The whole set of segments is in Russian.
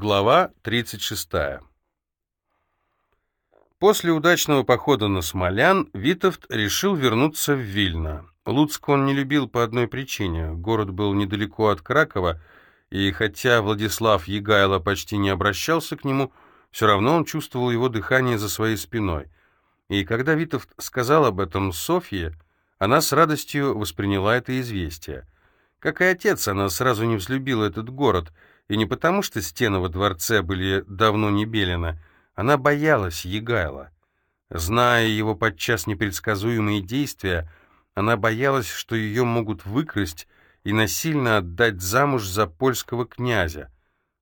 Глава 36. После удачного похода на Смолян Витовт решил вернуться в Вильно. Луцк он не любил по одной причине. Город был недалеко от Кракова, и хотя Владислав Егайло почти не обращался к нему, все равно он чувствовал его дыхание за своей спиной. И когда Витовт сказал об этом Софье, она с радостью восприняла это известие. Как и отец, она сразу не взлюбила этот город — и не потому, что стены во дворце были давно не белены. Она боялась Егайла. Зная его подчас непредсказуемые действия, она боялась, что ее могут выкрасть и насильно отдать замуж за польского князя.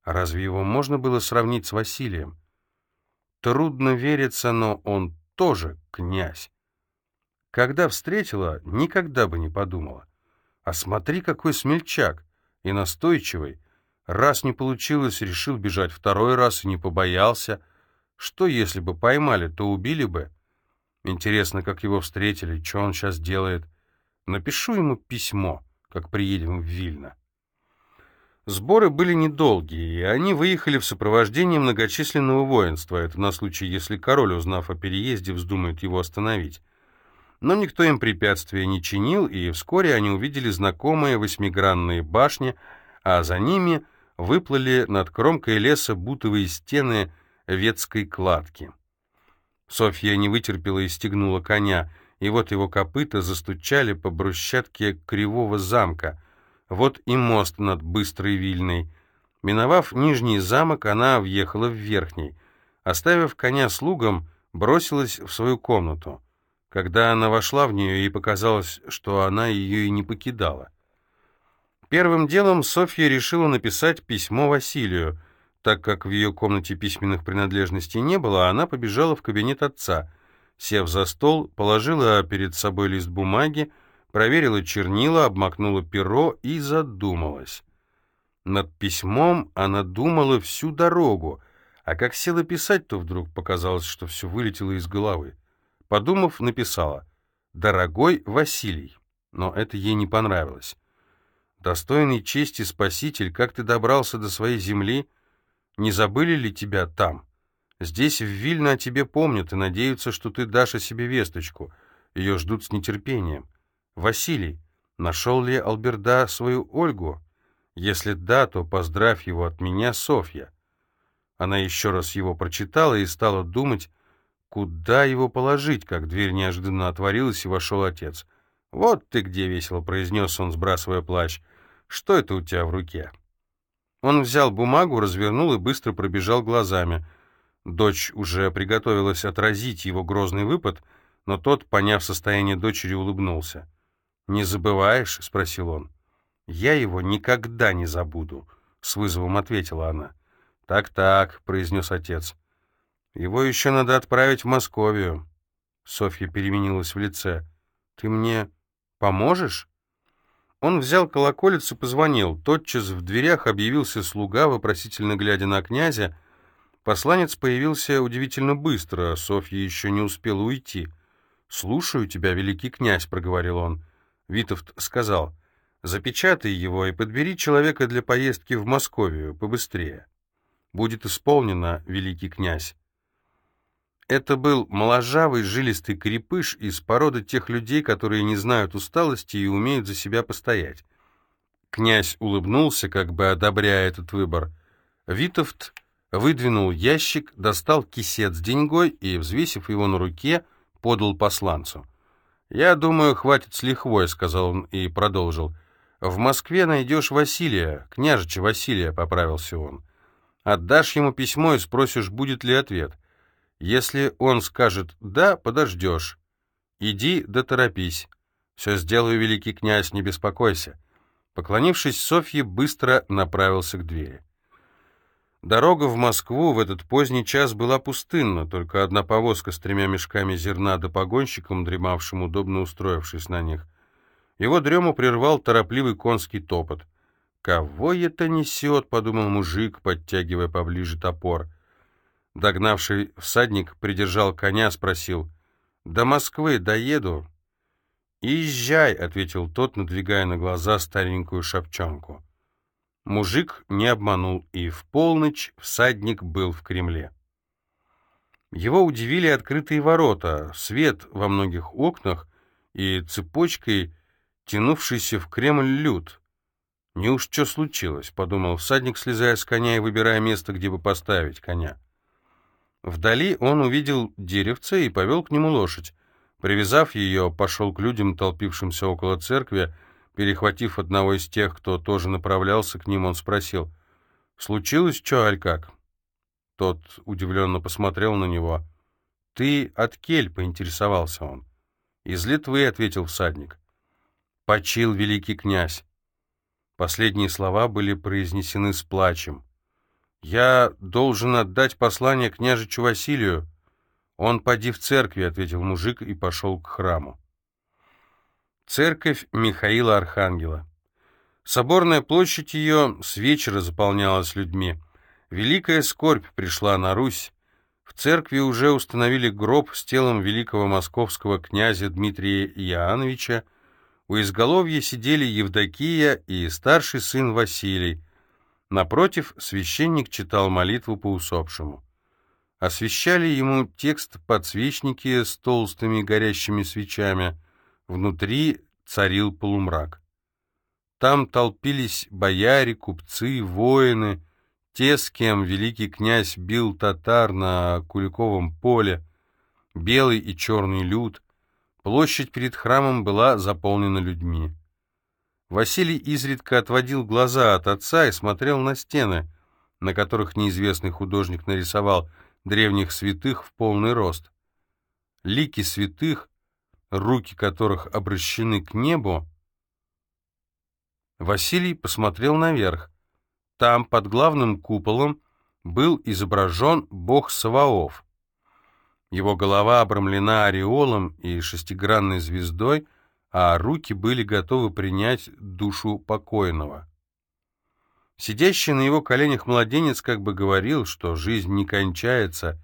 А разве его можно было сравнить с Василием? Трудно вериться, но он тоже князь. Когда встретила, никогда бы не подумала. А смотри, какой смельчак и настойчивый, Раз не получилось, решил бежать второй раз и не побоялся. Что, если бы поймали, то убили бы? Интересно, как его встретили, что он сейчас делает. Напишу ему письмо, как приедем в Вильно. Сборы были недолгие, и они выехали в сопровождении многочисленного воинства. Это на случай, если король, узнав о переезде, вздумает его остановить. Но никто им препятствия не чинил, и вскоре они увидели знакомые восьмигранные башни, а за ними — выплыли над кромкой леса бутовые стены ветской кладки. Софья не вытерпела и стегнула коня, и вот его копыта застучали по брусчатке кривого замка. Вот и мост над быстрой Вильной. Миновав нижний замок, она въехала в верхний. Оставив коня слугам, бросилась в свою комнату. Когда она вошла в нее, ей показалось, что она ее и не покидала. Первым делом Софья решила написать письмо Василию. Так как в ее комнате письменных принадлежностей не было, она побежала в кабинет отца. Сев за стол, положила перед собой лист бумаги, проверила чернила, обмакнула перо и задумалась. Над письмом она думала всю дорогу, а как села писать, то вдруг показалось, что все вылетело из головы. Подумав, написала «Дорогой Василий», но это ей не понравилось. Достойный чести спаситель, как ты добрался до своей земли? Не забыли ли тебя там? Здесь, в Вильно, о тебе помнят и надеются, что ты дашь о себе весточку. Ее ждут с нетерпением. Василий, нашел ли Алберда свою Ольгу? Если да, то поздравь его от меня, Софья. Она еще раз его прочитала и стала думать, куда его положить, как дверь неожиданно отворилась и вошел отец. «Вот ты где!» — весело произнес он, сбрасывая плащ — что это у тебя в руке?» Он взял бумагу, развернул и быстро пробежал глазами. Дочь уже приготовилась отразить его грозный выпад, но тот, поняв состояние дочери, улыбнулся. «Не забываешь?» — спросил он. «Я его никогда не забуду», — с вызовом ответила она. «Так-так», — произнес отец. «Его еще надо отправить в Московию». Софья переменилась в лице. «Ты мне поможешь?» Он взял колоколец и позвонил. Тотчас в дверях объявился слуга, вопросительно глядя на князя. Посланец появился удивительно быстро, Софья еще не успела уйти. «Слушаю тебя, великий князь», — проговорил он. Витовт сказал, «Запечатай его и подбери человека для поездки в Московию, побыстрее». «Будет исполнено, великий князь». Это был моложавый, жилистый крепыш из породы тех людей, которые не знают усталости и умеют за себя постоять. Князь улыбнулся, как бы одобряя этот выбор. Витовт выдвинул ящик, достал кисет с деньгой и, взвесив его на руке, подал посланцу. «Я думаю, хватит с лихвой», — сказал он и продолжил. «В Москве найдешь Василия, княжича Василия», — поправился он. «Отдашь ему письмо и спросишь, будет ли ответ». Если он скажет «да», подождешь. Иди да торопись. Все сделаю, великий князь, не беспокойся. Поклонившись Софье, быстро направился к двери. Дорога в Москву в этот поздний час была пустынна, только одна повозка с тремя мешками зерна да погонщиком, дремавшим, удобно устроившись на них. Его дрему прервал торопливый конский топот. «Кого это несет?» — подумал мужик, подтягивая поближе топор. Догнавший всадник придержал коня, спросил, «До Москвы доеду?» «Езжай», — ответил тот, надвигая на глаза старенькую шапчонку. Мужик не обманул, и в полночь всадник был в Кремле. Его удивили открытые ворота, свет во многих окнах и цепочкой тянувшийся в Кремль люд. «Не уж что случилось», — подумал всадник, слезая с коня и выбирая место, где бы поставить коня. Вдали он увидел деревце и повел к нему лошадь. Привязав ее, пошел к людям, толпившимся около церкви, Перехватив одного из тех, кто тоже направлялся к ним, он спросил, «Случилось что, аль как?» Тот удивленно посмотрел на него. «Ты от кель?» — поинтересовался он. «Из Литвы», — ответил всадник. «Почил великий князь». Последние слова были произнесены с плачем. «Я должен отдать послание княжичу Василию». «Он поди в церкви», — ответил мужик и пошел к храму. Церковь Михаила Архангела. Соборная площадь ее с вечера заполнялась людьми. Великая скорбь пришла на Русь. В церкви уже установили гроб с телом великого московского князя Дмитрия Иоанновича. У изголовья сидели Евдокия и старший сын Василий. Напротив священник читал молитву по усопшему. Освещали ему текст подсвечники с толстыми горящими свечами — Внутри царил полумрак. Там толпились бояре, купцы, воины, те, с кем великий князь бил татар на Куликовом поле, белый и черный люд. Площадь перед храмом была заполнена людьми. Василий изредка отводил глаза от отца и смотрел на стены, на которых неизвестный художник нарисовал древних святых в полный рост. Лики святых руки которых обращены к небу, Василий посмотрел наверх. Там, под главным куполом, был изображен бог Саваоф. Его голова обрамлена ореолом и шестигранной звездой, а руки были готовы принять душу покойного. Сидящий на его коленях младенец как бы говорил, что жизнь не кончается,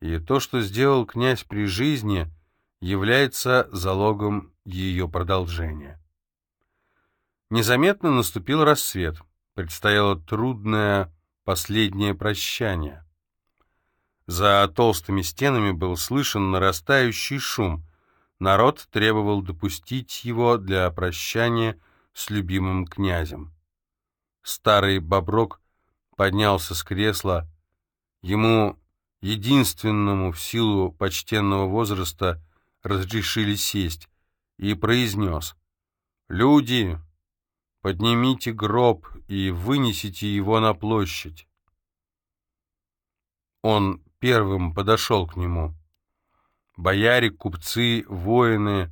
и то, что сделал князь при жизни — является залогом ее продолжения. Незаметно наступил рассвет. Предстояло трудное последнее прощание. За толстыми стенами был слышен нарастающий шум. Народ требовал допустить его для прощания с любимым князем. Старый Боброк поднялся с кресла. Ему, единственному в силу почтенного возраста, разрешили сесть, и произнес «Люди, поднимите гроб и вынесите его на площадь». Он первым подошел к нему. Бояре, купцы, воины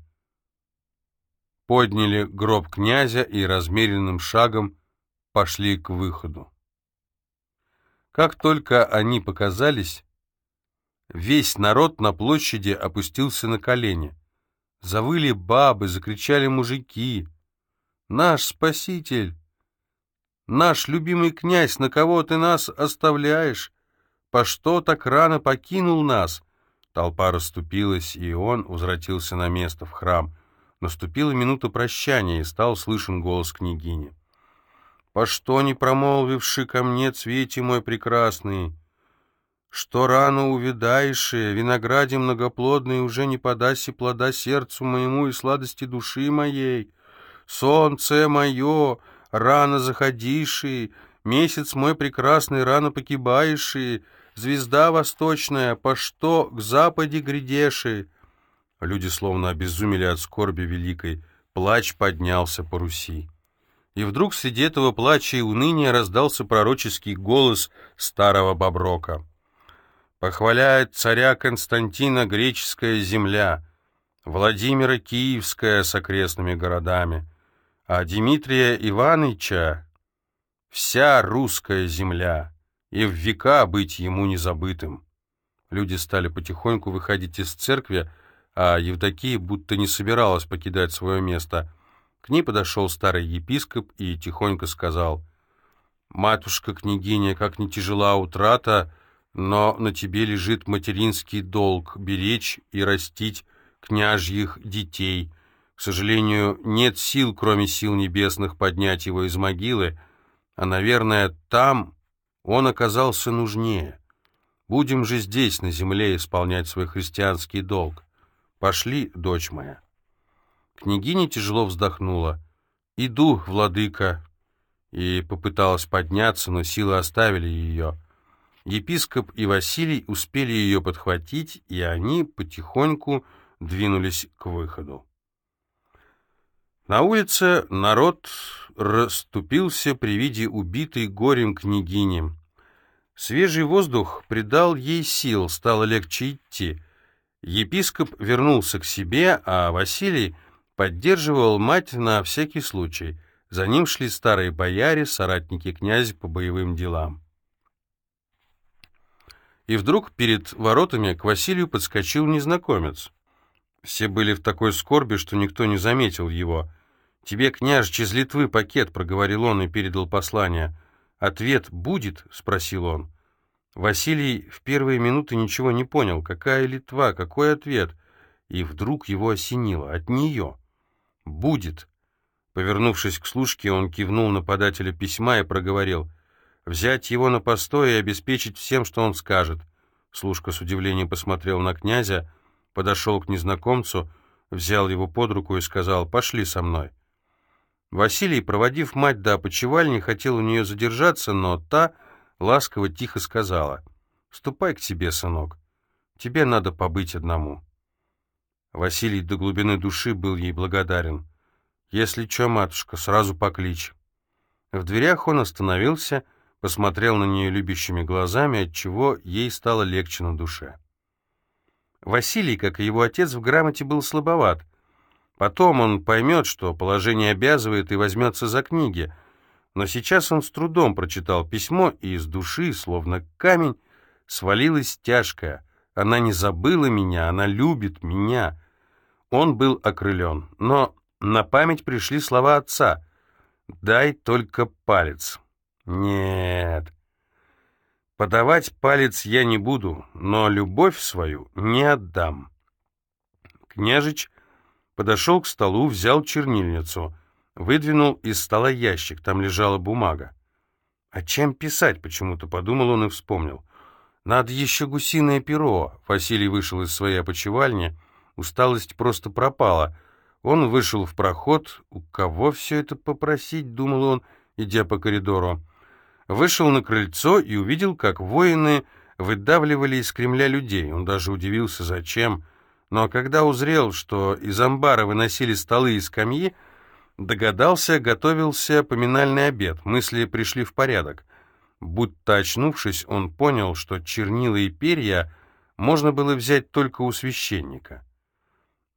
подняли гроб князя и размеренным шагом пошли к выходу. Как только они показались, Весь народ на площади опустился на колени. Завыли бабы, закричали мужики. «Наш спаситель! Наш любимый князь, на кого ты нас оставляешь? По что так рано покинул нас?» Толпа расступилась, и он возвратился на место в храм. Наступила минута прощания, и стал слышен голос княгини. «По что не промолвивши ко мне, цвете мой прекрасный?» что рано увядаешь, винограде многоплодный уже не подаси плода сердцу моему и сладости души моей. Солнце мое, рано заходишь, месяц мой прекрасный, рано покибаешь, звезда восточная, по что к западе грядеши. Люди словно обезумели от скорби великой, плач поднялся по Руси. И вдруг среди этого плача и уныния раздался пророческий голос старого Боброка — Похваляет царя Константина греческая земля, Владимира Киевская с окрестными городами, а Дмитрия Ивановича вся русская земля, и в века быть ему незабытым. Люди стали потихоньку выходить из церкви, а Евдокия будто не собиралась покидать свое место. К ней подошел старый епископ и тихонько сказал, «Матушка-княгиня, как не тяжела утрата, — но на тебе лежит материнский долг — беречь и растить княжьих детей. К сожалению, нет сил, кроме сил небесных, поднять его из могилы, а, наверное, там он оказался нужнее. Будем же здесь, на земле, исполнять свой христианский долг. Пошли, дочь моя. Княгиня тяжело вздохнула. «Иду, владыка!» И попыталась подняться, но силы оставили ее. Епископ и Василий успели ее подхватить, и они потихоньку двинулись к выходу. На улице народ расступился при виде убитой горем княгини. Свежий воздух придал ей сил, стало легче идти. Епископ вернулся к себе, а Василий поддерживал мать на всякий случай. За ним шли старые бояре, соратники князя по боевым делам. И вдруг перед воротами к Василию подскочил незнакомец. Все были в такой скорби, что никто не заметил его. «Тебе, княжич, из Литвы пакет», — проговорил он и передал послание. «Ответ будет?» — спросил он. Василий в первые минуты ничего не понял. Какая Литва? Какой ответ? И вдруг его осенило. От нее. «Будет». Повернувшись к служке, он кивнул на подателя письма и проговорил. «Взять его на постой и обеспечить всем, что он скажет». Служка с удивлением посмотрел на князя, подошел к незнакомцу, взял его под руку и сказал «Пошли со мной». Василий, проводив мать до опочивальни, хотел у нее задержаться, но та ласково тихо сказала, «Ступай к тебе, сынок, тебе надо побыть одному». Василий до глубины души был ей благодарен. «Если что, матушка, сразу покличь». В дверях он остановился, посмотрел на нее любящими глазами, отчего ей стало легче на душе. Василий, как и его отец, в грамоте был слабоват, Потом он поймет, что положение обязывает и возьмется за книги. Но сейчас он с трудом прочитал письмо, и из души, словно камень, свалилась тяжкая. Она не забыла меня, она любит меня. Он был окрылен, но на память пришли слова отца. «Дай только палец». Нет. Подавать палец я не буду, но любовь свою не отдам. Княжич Подошел к столу, взял чернильницу, выдвинул из стола ящик, там лежала бумага. «А чем писать?» — почему-то подумал он и вспомнил. «Надо еще гусиное перо». Василий вышел из своей опочивальни. Усталость просто пропала. Он вышел в проход. «У кого все это попросить?» — думал он, идя по коридору. Вышел на крыльцо и увидел, как воины выдавливали из Кремля людей. Он даже удивился, зачем. Но когда узрел, что из амбара выносили столы и скамьи, догадался, готовился поминальный обед, мысли пришли в порядок. Будто очнувшись, он понял, что чернила и перья можно было взять только у священника.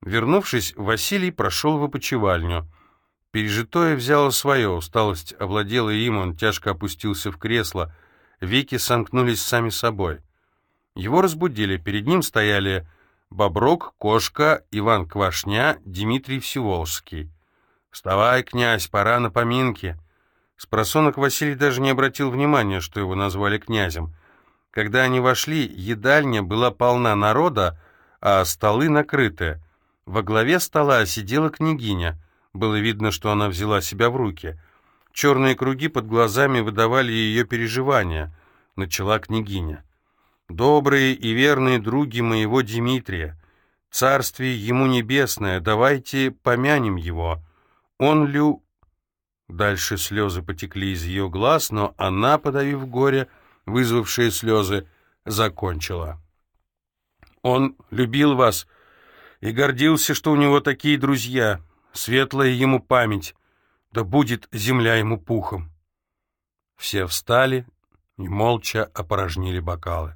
Вернувшись, Василий прошел в опочивальню. Пережитое взяло свое, усталость овладела им, он тяжко опустился в кресло, веки сомкнулись сами собой. Его разбудили, перед ним стояли Боброк, Кошка, Иван Квашня, Дмитрий Всеволжский. «Вставай, князь, пора на поминки». Спросонок Василий даже не обратил внимания, что его назвали князем. Когда они вошли, едальня была полна народа, а столы накрыты. Во главе стола сидела княгиня. Было видно, что она взяла себя в руки. Черные круги под глазами выдавали ее переживания. Начала княгиня добрые и верные други моего Дмитрия, царствие ему небесное, давайте помянем его. Он лю...» Дальше слезы потекли из ее глаз, но она, подавив горе, вызвавшие слезы, закончила. «Он любил вас и гордился, что у него такие друзья, светлая ему память, да будет земля ему пухом». Все встали и молча опорожнили бокалы.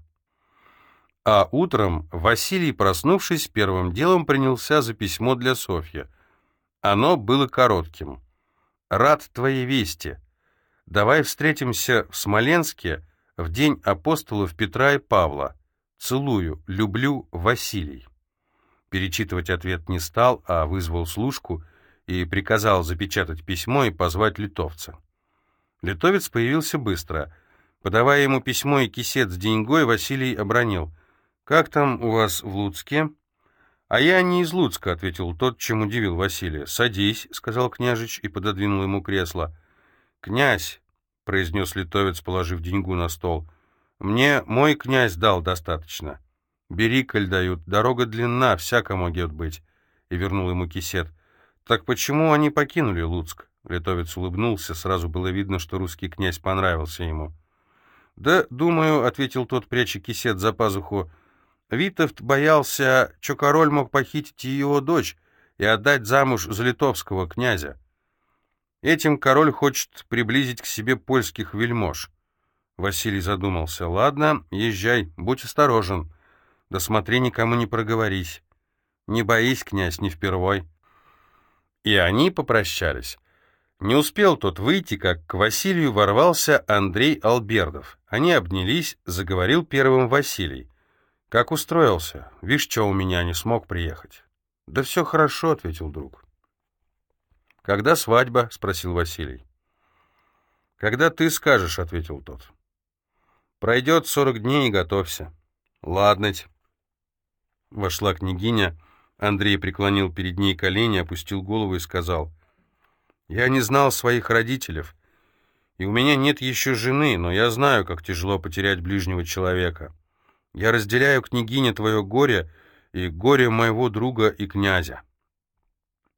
А утром Василий, проснувшись, первым делом принялся за письмо для Софьи. Оно было коротким. «Рад твоей вести. Давай встретимся в Смоленске в день апостолов Петра и Павла. Целую, люблю, Василий». Перечитывать ответ не стал, а вызвал служку и приказал запечатать письмо и позвать литовца. Литовец появился быстро. Подавая ему письмо и кисет с деньгой, Василий обронил — «Как там у вас в Луцке?» «А я не из Луцка», — ответил тот, чем удивил Василия. «Садись», — сказал княжич и пододвинул ему кресло. «Князь, произнес литовец, положив деньгу на стол. «Мне мой князь дал достаточно. Бери, коль дают, дорога длинна, всяко могет быть», — и вернул ему кисет. «Так почему они покинули Луцк?» Литовец улыбнулся, сразу было видно, что русский князь понравился ему. «Да, думаю», — ответил тот, пряча кисет за пазуху, — «Витовт боялся, что король мог похитить его дочь и отдать замуж за литовского князя. Этим король хочет приблизить к себе польских вельмож». Василий задумался. «Ладно, езжай, будь осторожен. Да смотри, никому не проговорись. Не боись, князь, не впервой». И они попрощались. Не успел тот выйти, как к Василию ворвался Андрей Албердов. Они обнялись, заговорил первым Василий. «Как устроился? Вишь, что у меня не смог приехать?» «Да все хорошо», — ответил друг. «Когда свадьба?» — спросил Василий. «Когда ты скажешь», — ответил тот. «Пройдет сорок дней и готовься». «Ладноть». Вошла княгиня. Андрей преклонил перед ней колени, опустил голову и сказал — я не знал своих родителей, и у меня нет еще жены, но я знаю, как тяжело потерять ближнего человека. Я разделяю, княгиня, твое горе и горе моего друга и князя».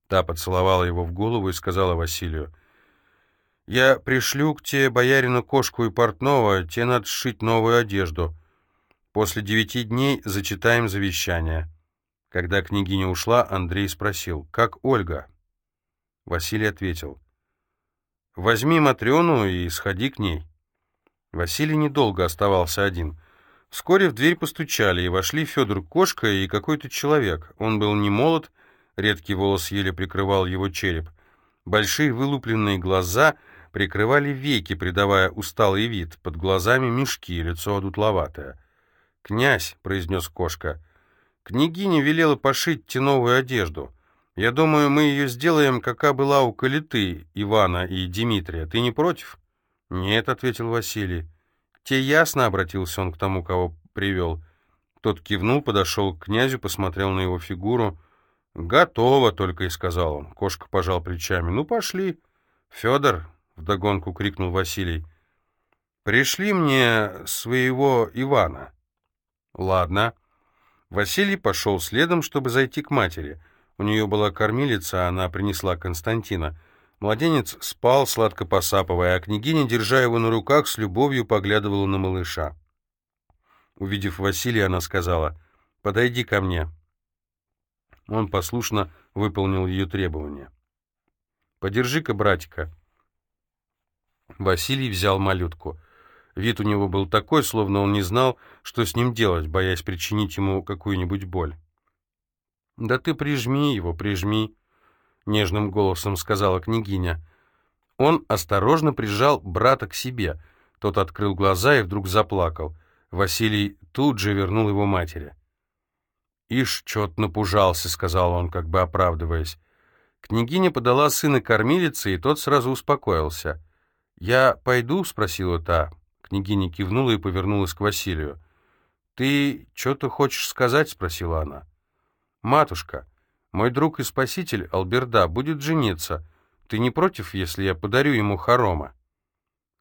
Та поцеловала его в голову и сказала Василию, «Я пришлю к тебе боярину кошку и портного, тебе надо сшить новую одежду. После девяти дней зачитаем завещание». Когда княгиня ушла, Андрей спросил, «Как Ольга?» Василий ответил. «Возьми Матрёну и сходи к ней». Василий недолго оставался один. Вскоре в дверь постучали, и вошли Федор Кошка и какой-то человек. Он был не молод, редкий волос еле прикрывал его череп. Большие вылупленные глаза прикрывали веки, придавая усталый вид. Под глазами мешки, лицо одутловатое. «Князь», — произнес Кошка, — «княгиня велела пошить те новую одежду». Я думаю, мы ее сделаем, какая была у Калиты, Ивана и Дмитрия. Ты не против?» «Нет», — ответил Василий. «Те ясно», — обратился он к тому, кого привел. Тот кивнул, подошел к князю, посмотрел на его фигуру. «Готово», — только и сказал он. Кошка пожал плечами. «Ну, пошли». «Федор», — вдогонку крикнул Василий, — «пришли мне своего Ивана». «Ладно». Василий пошел следом, чтобы зайти к матери — у нее была кормилица, она принесла Константина. Младенец спал, сладко посапывая, а княгиня, держа его на руках, с любовью поглядывала на малыша. Увидев Василия, она сказала, «Подойди ко мне». Он послушно выполнил ее требования. «Подержи-ка, братика». Василий взял малютку. Вид у него был такой, словно он не знал, что с ним делать, боясь причинить ему какую-нибудь боль. «Да ты прижми его, прижми», — нежным голосом сказала княгиня. Он осторожно прижал брата к себе. Тот открыл глаза и вдруг заплакал. Василий тут же вернул его матери. «Ишь, чё-то напужался», — сказал он, как бы оправдываясь. Княгиня подала сына кормилице, и тот сразу успокоился. «Я пойду?» — спросила та. Княгиня кивнула и повернулась к Василию. «Ты что-то хочешь сказать?» — спросила она. «Матушка, мой друг и спаситель Алберда будет жениться. Ты не против, если я подарю ему хорома?»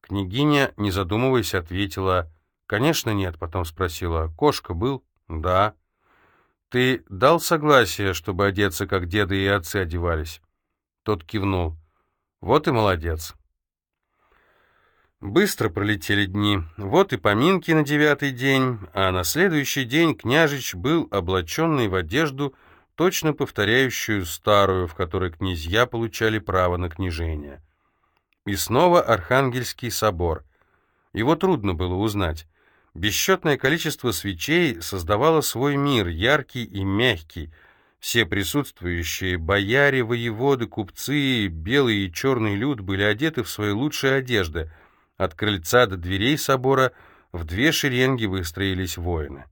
Княгиня, не задумываясь, ответила, «Конечно нет», потом спросила, «Кошка был?» «Да». «Ты дал согласие, чтобы одеться, как деды и отцы одевались?» Тот кивнул. «Вот и молодец». Быстро пролетели дни. Вот и поминки на девятый день, а на следующий день княжич был облаченный в одежду, точно повторяющую старую, в которой князья получали право на княжение. И снова Архангельский собор. Его трудно было узнать. Бесчетное количество свечей создавало свой мир, яркий и мягкий. Все присутствующие, бояре, воеводы, купцы, белый и черный люд были одеты в свои лучшие одежды — от крыльца до дверей собора в две шеренги выстроились воины.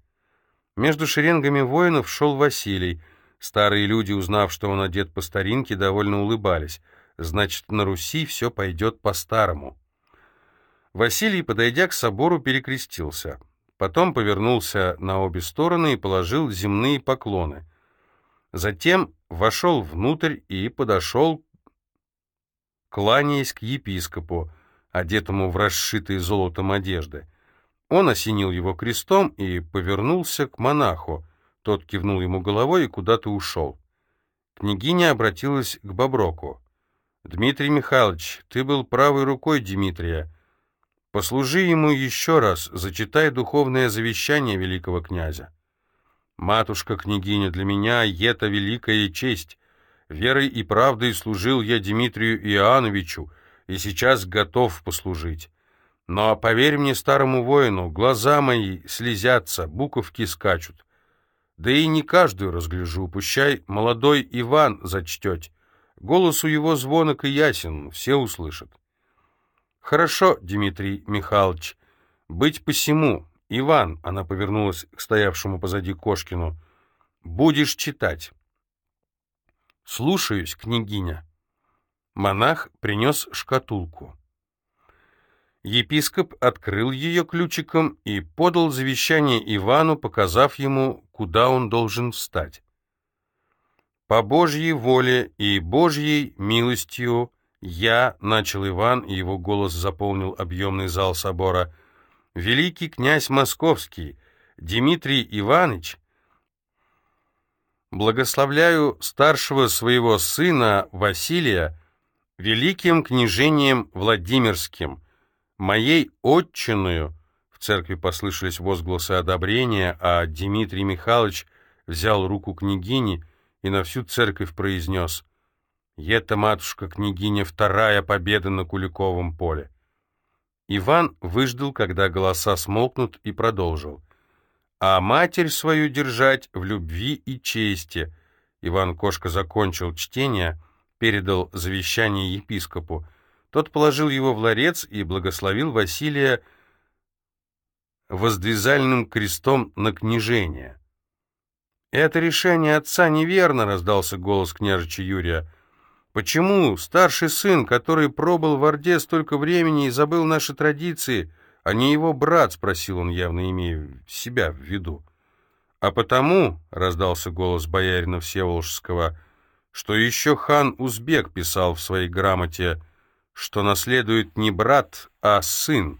Между шеренгами воинов шел Василий. Старые люди, узнав, что он одет по старинке, довольно улыбались. Значит, на Руси все пойдет по-старому. Василий, подойдя к собору, перекрестился. Потом повернулся на обе стороны и положил земные поклоны. Затем вошел внутрь и подошел, кланяясь к епископу, одетому в расшитые золотом одежды. Он осенил его крестом и повернулся к монаху. Тот кивнул ему головой и куда-то ушел. Княгиня обратилась к Боброку. «Дмитрий Михайлович, ты был правой рукой Дмитрия. Послужи ему еще раз, зачитай духовное завещание великого князя. Матушка-княгиня, для меня это великая честь. Верой и правдой служил я Дмитрию Иоанновичу, и сейчас готов послужить. Но поверь мне, старому воину, глаза мои слезятся, буковки скачут. Да и не каждую разгляжу, пущай молодой Иван зачтете. Голос у его звонок и ясен, все услышат. Хорошо, Дмитрий Михайлович, быть посему. Иван, она повернулась к стоявшему позади Кошкину, будешь читать. Слушаюсь, княгиня. Монах принес шкатулку. Епископ открыл ее ключиком и подал завещание Ивану, показав ему, куда он должен встать. «По Божьей воле и Божьей милостью я, — начал Иван, и его голос заполнил объемный зал собора, — великий князь Московский, Дмитрий Иванович, благословляю старшего своего сына Василия великим княжением Владимирским, моей отчиною, в церкви послышались возгласы одобрения, а Дмитрий Михайлович взял руку княгини и на всю церковь произнес «Это, матушка-княгиня, вторая победа на Куликовом поле». Иван выждал, когда голоса смолкнут, и продолжил. «А матерь свою держать в любви и чести». Иван Кошка закончил чтение, передал завещание епископу. Тот положил его в ларец и благословил Василия воздвизальным крестом на княжение. «Это решение отца неверно», — раздался голос княжича Юрия. «Почему старший сын, который пробыл в Орде столько времени и забыл наши традиции, а не его брат?» — спросил он, явно имея себя в виду. «А потому», — раздался голос боярина Всеволожского, — «что еще хан Узбек писал в своей грамоте, что наследует не брат, а сын».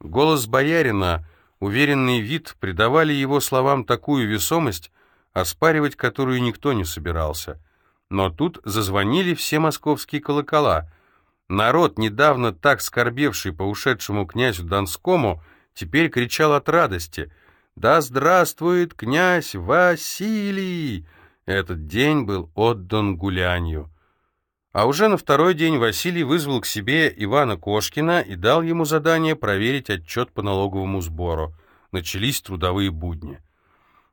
Голос боярина, уверенный вид придавали его словам такую весомость, оспаривать которую никто не собирался. Но тут зазвонили все московские колокола. Народ, недавно так скорбевший по ушедшему князю Донскому, теперь кричал от радости «Да здравствует князь Василий!» Этот день был отдан гулянью. А уже на второй день Василий вызвал к себе Ивана Кошкина и дал ему задание проверить отчет по налоговому сбору. Начались трудовые будни.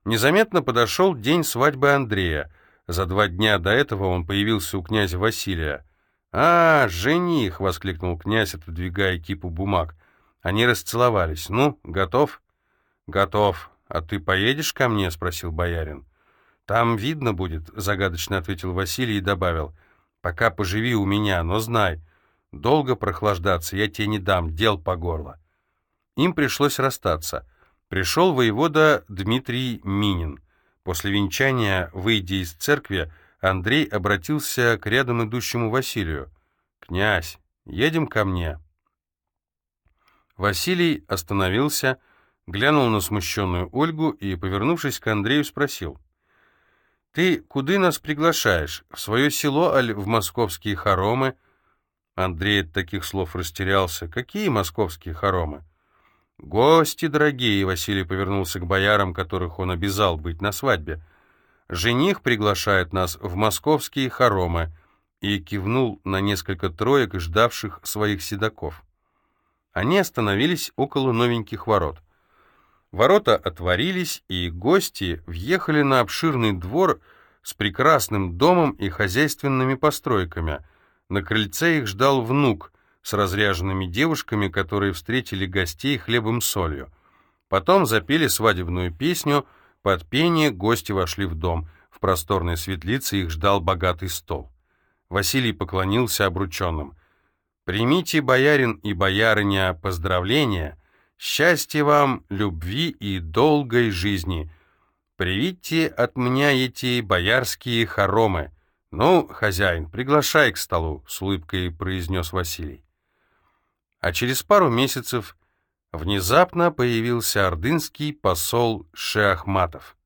Незаметно подошел день свадьбы Андрея. За два дня до этого он появился у князя Василия. «А, жених!» — воскликнул князь, отодвигая кипу бумаг. Они расцеловались. «Ну, готов?» «Готов. А ты поедешь ко мне?» — спросил боярин. «Там видно будет», — загадочно ответил Василий и добавил — Пока поживи у меня, но знай, долго прохлаждаться я тебе не дам, дел по горло. Им пришлось расстаться. Пришел воевода Дмитрий Минин. После венчания, выйдя из церкви, Андрей обратился к рядом идущему Василию. «Князь, едем ко мне». Василий остановился, глянул на смущенную Ольгу и, повернувшись к Андрею, спросил. «Ты куды нас приглашаешь? В свое село, аль в московские хоромы?» Андрей от таких слов растерялся. «Какие московские хоромы?» «Гости дорогие!» — Василий повернулся к боярам, которых он обязал быть на свадьбе. «Жених приглашает нас в московские хоромы» и кивнул на несколько троек, ждавших своих седаков. Они остановились около новеньких ворот. Ворота отворились, и гости въехали на обширный двор с прекрасным домом и хозяйственными постройками. На крыльце их ждал внук с разряженными девушками, которые встретили гостей хлебом-солью. Потом запели свадебную песню, под пение гости вошли в дом. В просторной светлице их ждал богатый стол. Василий поклонился обрученным. «Примите, боярин и боярыня, поздравления!» Счастья вам, любви и долгой жизни. Привидьте от меня эти боярские хоромы. Ну, хозяин, приглашай к столу, с улыбкой произнес Василий. а через пару месяцев внезапно появился ордынский посол Шеахматов.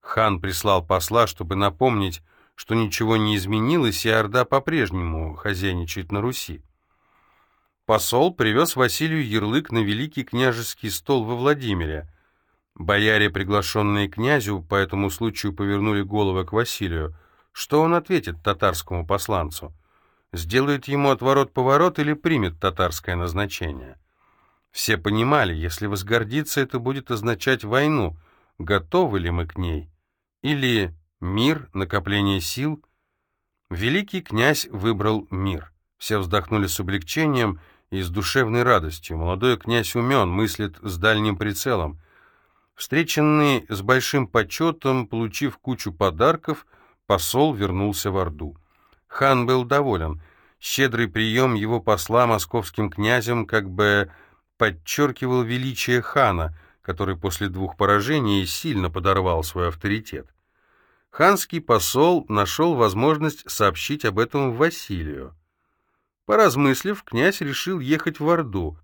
Хан прислал посла, чтобы напомнить, что ничего не изменилось, и Орда по-прежнему хозяйничает на Руси. Посол привез Василию ярлык на великий княжеский стол во Владимире. Бояре, приглашенные князю, по этому случаю повернули головы к Василию. Что он ответит татарскому посланцу? Сделает ему отворот-поворот или примет татарское назначение? Все понимали, если возгордиться, это будет означать войну. Готовы ли мы к ней? Или мир, накопление сил? Великий князь выбрал мир. Все вздохнули с облегчением и с душевной радостью. Молодой князь умен, мыслит с дальним прицелом. Встреченный с большим почетом, получив кучу подарков, посол вернулся в Орду. Хан был доволен. Щедрый прием его посла московским князем как бы подчеркивал величие хана, который после двух поражений сильно подорвал свой авторитет. Ханский посол нашел возможность сообщить об этом Василию. Поразмыслив, князь решил ехать в Орду,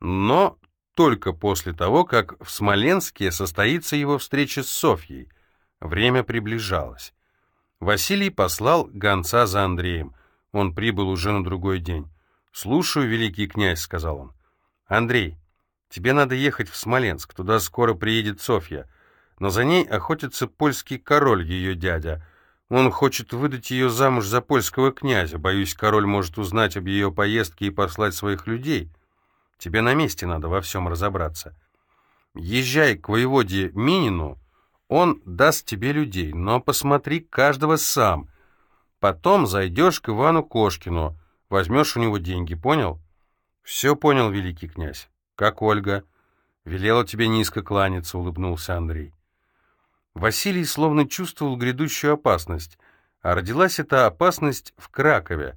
но только после того, как в Смоленске состоится его встреча с Софьей. Время приближалось. Василий послал гонца за Андреем. Он прибыл уже на другой день. «Слушаю, великий князь», — сказал он. «Андрей, тебе надо ехать в Смоленск, туда скоро приедет Софья, но за ней охотится польский король, ее дядя. Он хочет выдать ее замуж за польского князя. Боюсь, король может узнать об ее поездке и послать своих людей. Тебе на месте надо во всем разобраться. Езжай к воеводе Минину, он даст тебе людей, но посмотри каждого сам. Потом зайдешь к Ивану Кошкину, возьмешь у него деньги, понял?» «Все понял, великий князь. Как Ольга?» «Велела тебе низко кланяться», — улыбнулся Андрей. Василий словно чувствовал грядущую опасность, а родилась эта опасность в Кракове.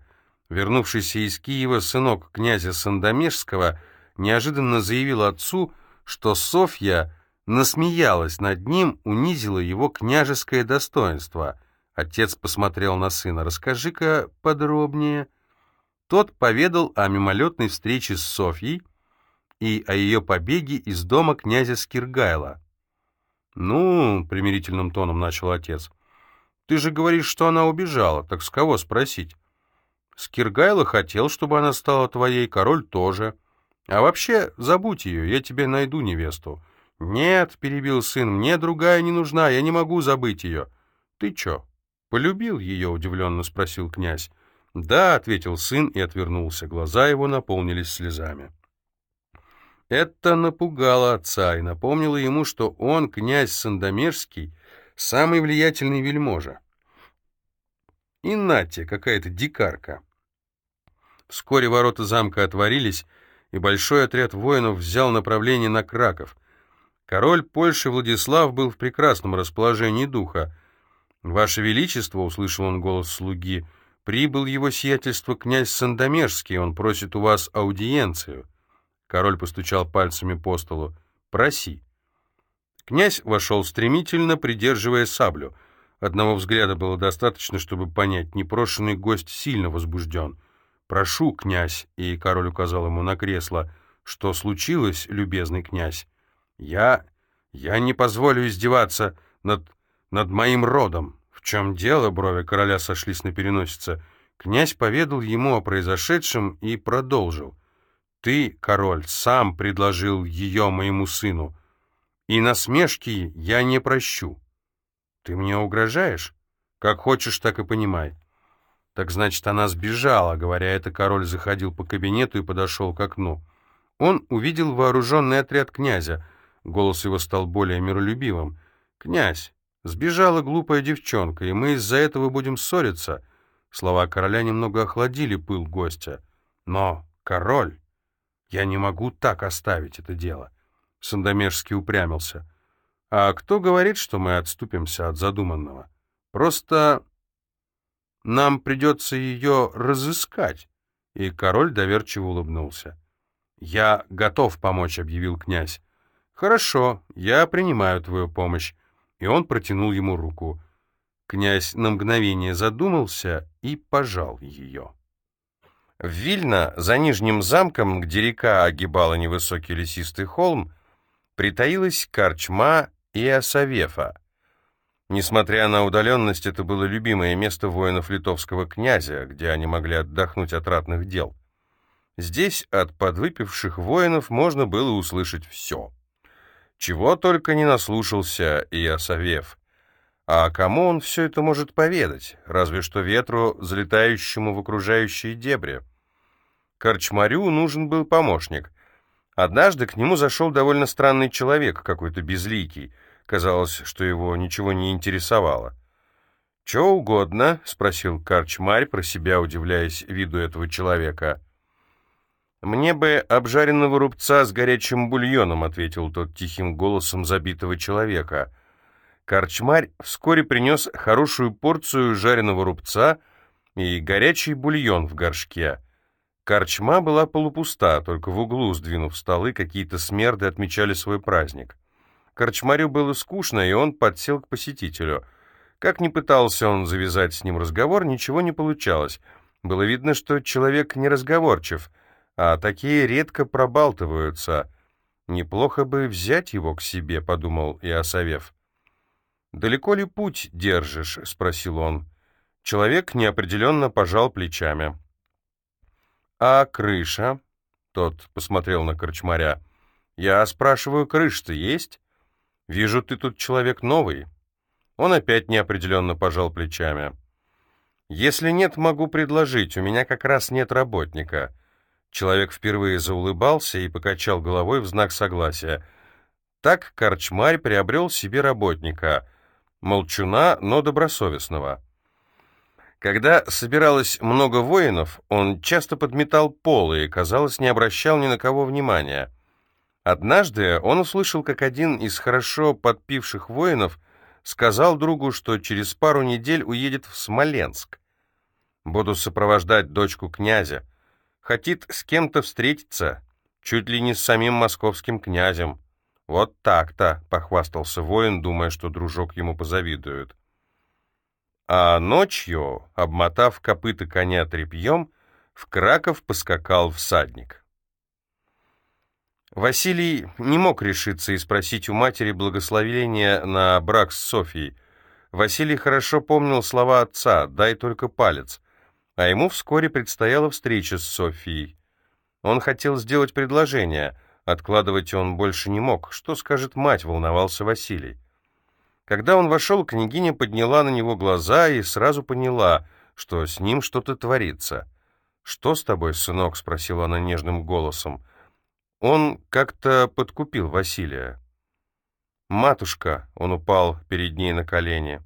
Вернувшийся из Киева сынок князя Сандомежского неожиданно заявил отцу, что Софья насмеялась над ним, унизила его княжеское достоинство. Отец посмотрел на сына. «Расскажи-ка подробнее». Тот поведал о мимолетной встрече с Софьей и о ее побеге из дома князя Скиргайла. «Ну, — примирительным тоном начал отец, — ты же говоришь, что она убежала, так с кого спросить? Скиргайло хотел, чтобы она стала твоей, король тоже. А вообще, забудь ее, я тебе найду невесту». «Нет, — перебил сын, — мне другая не нужна, я не могу забыть ее». «Ты че, полюбил ее?» — удивленно спросил князь. «Да», — ответил сын и отвернулся, глаза его наполнились слезами. Это напугало отца и напомнило ему, что он, князь Сандомежский, самый влиятельный вельможа. И Натя, какая-то дикарка. Вскоре ворота замка отворились, и большой отряд воинов взял направление на Краков. Король Польши Владислав был в прекрасном расположении духа. «Ваше Величество», — услышал он голос слуги, — Прибыл его сиятельство князь Сандомежский, он просит у вас аудиенцию. Король постучал пальцами по столу. Проси. Князь вошел стремительно, придерживая саблю. Одного взгляда было достаточно, чтобы понять, непрошенный гость сильно возбужден. «Прошу, князь», — и король указал ему на кресло, — «что случилось, любезный князь? Я... я не позволю издеваться над... над моим родом». «В чем дело?» — брови короля сошлись на переносице. Князь поведал ему о произошедшем и продолжил. «Ты, король, сам предложил ее моему сыну, и насмешки я не прощу. Ты мне угрожаешь? Как хочешь, так и понимай». Так значит, она сбежала. Говоря это, король заходил по кабинету и подошел к окну. Он увидел вооруженный отряд князя. Голос его стал более миролюбивым. «Князь, Сбежала глупая девчонка, и мы из-за этого будем ссориться. Слова короля немного охладили пыл гостя. Но, король, я не могу так оставить это дело. Сандомежский упрямился. А кто говорит, что мы отступимся от задуманного? Просто нам придется ее разыскать. И король доверчиво улыбнулся. «Я готов помочь», — объявил князь. «Хорошо, я принимаю твою помощь и он протянул ему руку. Князь на мгновение задумался и пожал ее. Вильно, за Нижним замком, где река огибала невысокий лесистый холм, притаилась корчма Иосавефа. Несмотря на удаленность, это было любимое место воинов литовского князя, где они могли отдохнуть от ратных дел. Здесь от подвыпивших воинов можно было услышать все. Чего только не наслушался Иосавев. А кому он все это может поведать? Разве что ветру, залетающему в окружающие дебри. Корчмарю нужен был помощник. Однажды к нему зашел довольно странный человек, какой-то безликий. Казалось, что его ничего не интересовало. «Че угодно?» — спросил Корчмарь, про себя удивляясь виду этого человека. «Мне бы обжаренного рубца с горячим бульоном», — ответил тот тихим голосом забитого человека. Корчмарь вскоре принес хорошую порцию жареного рубца и горячий бульон в горшке. Корчма была полупуста, только в углу, сдвинув столы, какие-то смерды отмечали свой праздник. Корчмарю было скучно, и он подсел к посетителю. Как ни пытался он завязать с ним разговор, ничего не получалось. Было видно, что человек неразговорчив — а такие редко пробалтываются. Неплохо бы взять его к себе, подумал Иосавев. «Далеко ли путь держишь?» — спросил он. Человек неопределенно пожал плечами. «А крыша?» — тот посмотрел на корчмаря. «Я спрашиваю, крыша-то есть? Вижу, ты тут человек новый». Он опять неопределенно пожал плечами. «Если нет, могу предложить. У меня как раз нет работника. Человек впервые заулыбался и покачал головой в знак согласия. Так корчмарь приобрел себе работника, молчуна, но добросовестного. Когда собиралось много воинов, он часто подметал полы и, казалось, не обращал ни на кого внимания. Однажды он услышал, как один из хорошо подпивших воинов сказал другу, что через пару недель уедет в Смоленск. «Буду сопровождать дочку князя. Хотит с кем-то встретиться, чуть ли не с самим московским князем. Вот так-то, — похвастался воин, думая, что дружок ему позавидует. А ночью, обмотав копыта коня тряпьем, в Краков поскакал всадник. Василий не мог решиться и спросить у матери благословения на брак с Софией. Василий хорошо помнил слова отца «дай только палец», а ему вскоре предстояла встреча с Софией. Он хотел сделать предложение, откладывать он больше не мог. Что скажет мать, волновался Василий. Когда он вошел, княгиня подняла на него глаза и сразу поняла, что с ним что-то творится. «Что с тобой, сынок?» — спросила она нежным голосом. Он как-то подкупил Василия. «Матушка!» — он упал перед ней на колени.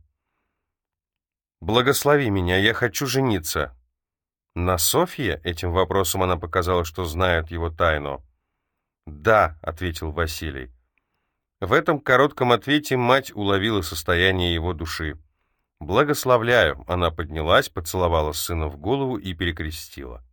«Благослови меня, я хочу жениться». «На Софье?» — этим вопросом она показала, что знает его тайну. «Да», — ответил Василий. В этом коротком ответе мать уловила состояние его души. «Благословляю!» — она поднялась, поцеловала сына в голову и перекрестила.